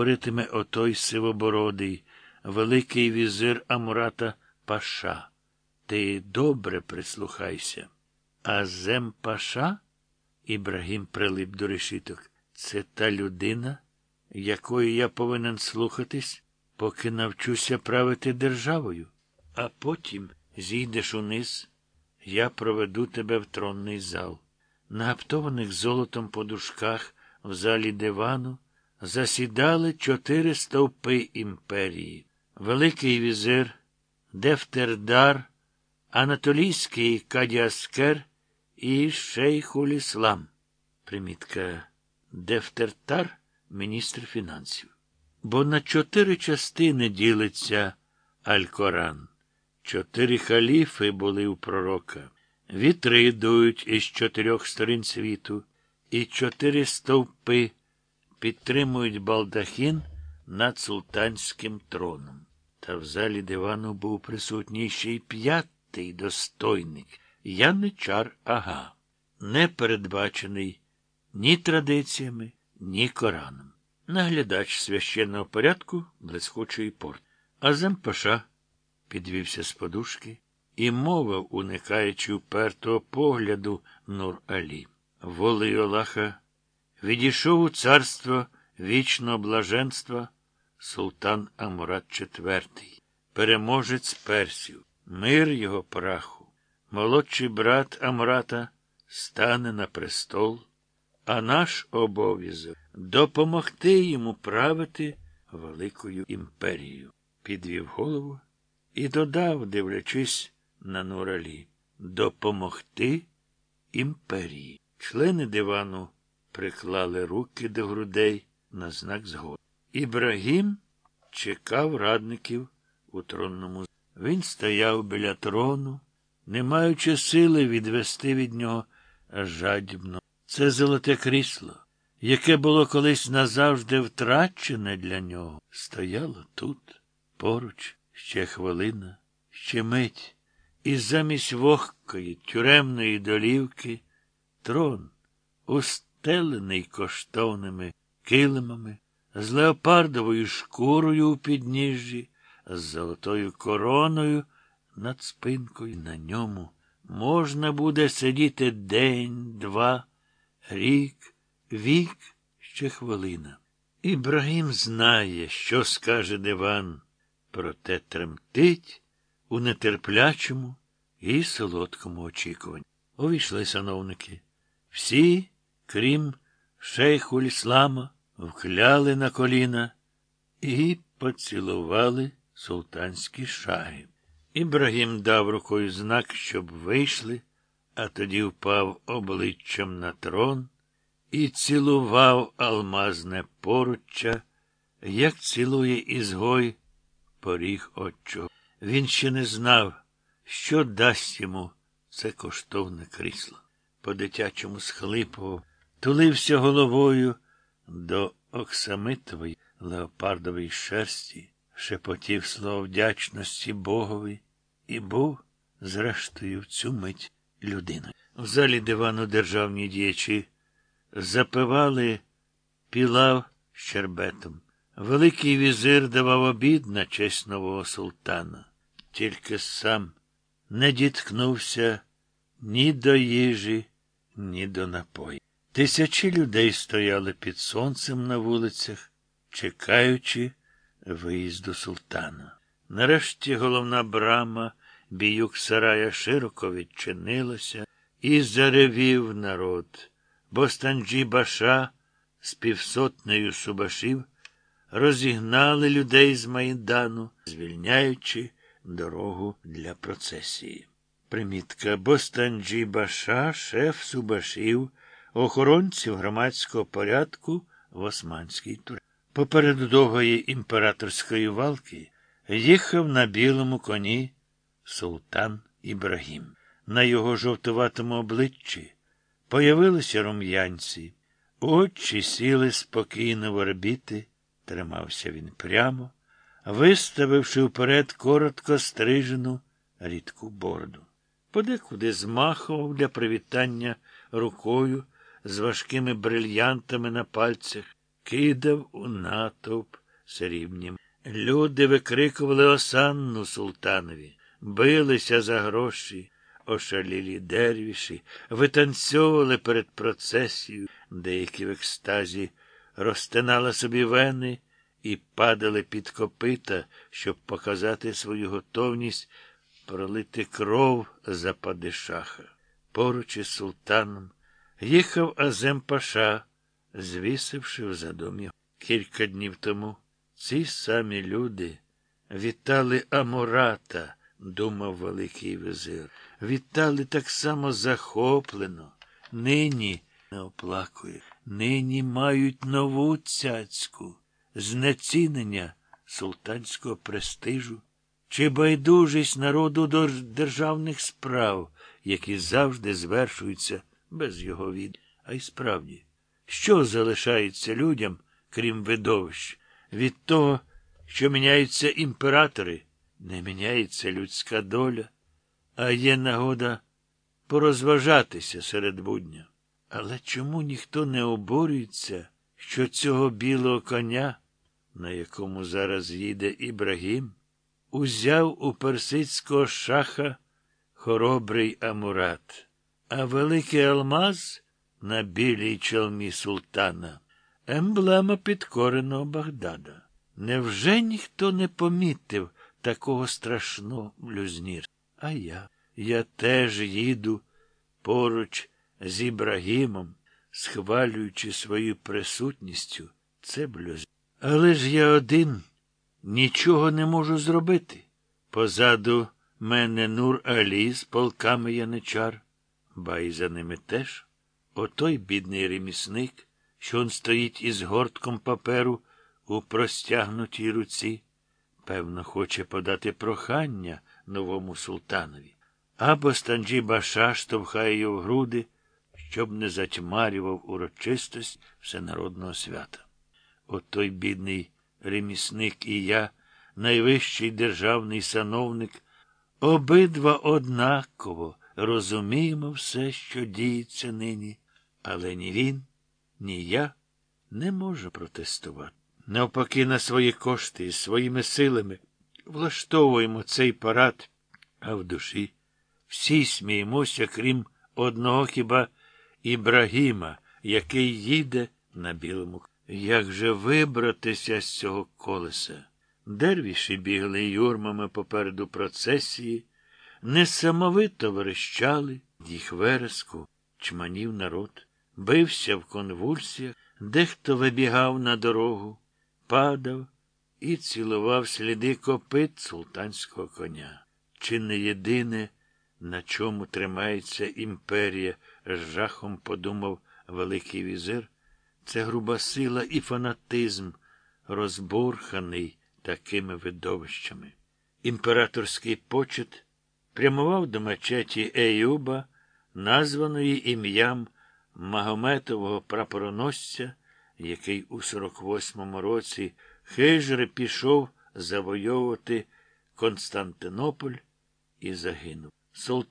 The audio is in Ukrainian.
говоритиме отой сивобородий, великий візир Амурата Паша. Ти добре прислухайся. А Зем Паша? Ібрагім прилип до решіток. Це та людина, якої я повинен слухатись, поки навчуся правити державою, а потім зійдеш униз, я проведу тебе в тронний зал. На гаптованих золотом подушках в залі дивану засідали чотири стовпи імперії. Великий візир, Дефтердар, Анатолійський Кадіаскер і Шейхуль Іслам. Примітка Дефтертар, міністр фінансів. Бо на чотири частини ділиться Аль-Коран. Чотири халіфи були у пророка. Вітри дують із чотирьох сторін світу, і чотири стовпи підтримують балдахін над султанським троном. Та в залі дивану був присутній ще й п'ятий достойник Яничар Ага, не передбачений ні традиціями, ні Кораном. Наглядач священного порядку блискучий порт. Азем Паша підвівся з подушки і мовив, уникаючи упертого погляду Нур Алі. Волею Аллаха відійшов у царство вічного блаженства султан Амурат IV, переможець персів, мир його праху. Молодший брат Амурата стане на престол, а наш обов'язок допомогти йому правити великою імперією. Підвів голову і додав, дивлячись на Нуралі, допомогти імперії. Члени дивану приклали руки до грудей на знак згоди. Ібрагім чекав радників у тронному. Він стояв біля трону, не маючи сили відвести від нього жадібно. Це золоте крісло, яке було колись назавжди втрачене для нього, стояло тут, поруч, ще хвилина, ще мить, і замість вогкої тюремної долівки трон, устелений коштовними килимами, з леопардовою шкурою у підніжжі, з золотою короною над спинкою на ньому можна буде сидіти день, два, рік, вік, ще хвилина. Ібрагім знає, що скаже диван, проте тремтить у нетерплячому і солодкому очікуванні. Увійшли сановники. Всі, крім шейху Іслама, вкляли на коліна і поцілували султанські шаги. Ібрагім дав рукою знак, щоб вийшли, а тоді впав обличчям на трон і цілував алмазне поруччя, як цілує ізгой поріг отчого. Він ще не знав, що дасть йому це коштовне крісло. По дитячому схлипував, тулився головою до оксамитової леопардової шерсті, шепотів слово вдячності Богові і був, зрештою, в цю мить людиною. В залі дивану державні діячі запивали пілав щербетом. Великий візир давав обід на честь нового султана, тільки сам не діткнувся ні до їжі, ні до напої. Тисячі людей стояли під сонцем на вулицях, чекаючи виїзду султана. Нарешті головна брама біюк сарая широко відчинилася і заревів народ. Бостанджі Баша з півсотнею субашів розігнали людей з Майдану, звільняючи дорогу для процесії. Примітка Бостанджі Баша, шеф Субашів, охоронців громадського порядку в Османській турі. Попереду довгої імператорської валки їхав на білому коні султан Ібрагім. На його жовтуватому обличчі появилися рум'янці, очі сіли спокійно в тримався він прямо, виставивши вперед коротко стрижену рідку борду. Подекуди змахував для привітання рукою з важкими брильянтами на пальцях, кидав у натовп срібнім. Люди викрикували осанну султанові, билися за гроші, ошалілі дервіші, витанцьовували перед процесією, деякі в екстазі розтинали собі вени і падали під копита, щоб показати свою готовність пролити кров за падишаха. Поруч із султаном їхав Азем Паша, звісивши в задумі. Кілька днів тому ці самі люди вітали Амурата, думав Великий визир. Вітали так само захоплено. Нині не оплакує, нині мають нову цяцьку, знецінення султанського престижу чи байдужість народу до державних справ, які завжди звершуються без його від. А й справді, що залишається людям, крім видовищ? Від того, що міняються імператори, не міняється людська доля, а є нагода порозважатися серед будня. Але чому ніхто не оборюється, що цього білого коня, на якому зараз їде Ібрагім, узяв у персидського шаха хоробрий Амурат, а великий алмаз на білій чолмі султана, емблема підкореного Багдада. Невже ніхто не помітив такого страшного блюзнір? А я, я теж їду поруч з Ібрагімом, схвалюючи свою присутністю, це блюзнір. Але ж я один нічого не можу зробити. Позаду мене Нур Алі з полками яничар, ба й за ними теж. Отой бідний ремісник, що он стоїть із гортком паперу у простягнутій руці, певно, хоче подати прохання новому султанові. Або станджі Баша штовхає його в груди, щоб не затьмарював урочистость всенародного свята. Отой бідний ремісник і я, найвищий державний сановник, обидва однаково розуміємо все, що діється нині, але ні він, ні я не може протестувати. Навпаки, на свої кошти і своїми силами влаштовуємо цей парад, а в душі всі сміємося, крім одного хіба Ібрагіма, який їде на білому. Як же вибратися з цього колеса? Дервіші бігли юрмами попереду процесії, несамовито верещали, їх вереску, чманів народ, бився в конвульсіях, дехто вибігав на дорогу, падав і цілував сліди копит султанського коня. Чи не єдине, на чому тримається імперія, з жахом подумав Великий візир, це груба сила і фанатизм, розбурханий такими видовищами. Імператорський почет прямував до мечеті Еюба, названої ім'ям Магометового прапороносця, який у 48-му році хижри пішов завойовувати Константинополь і загинув.